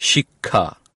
শিক্ষা।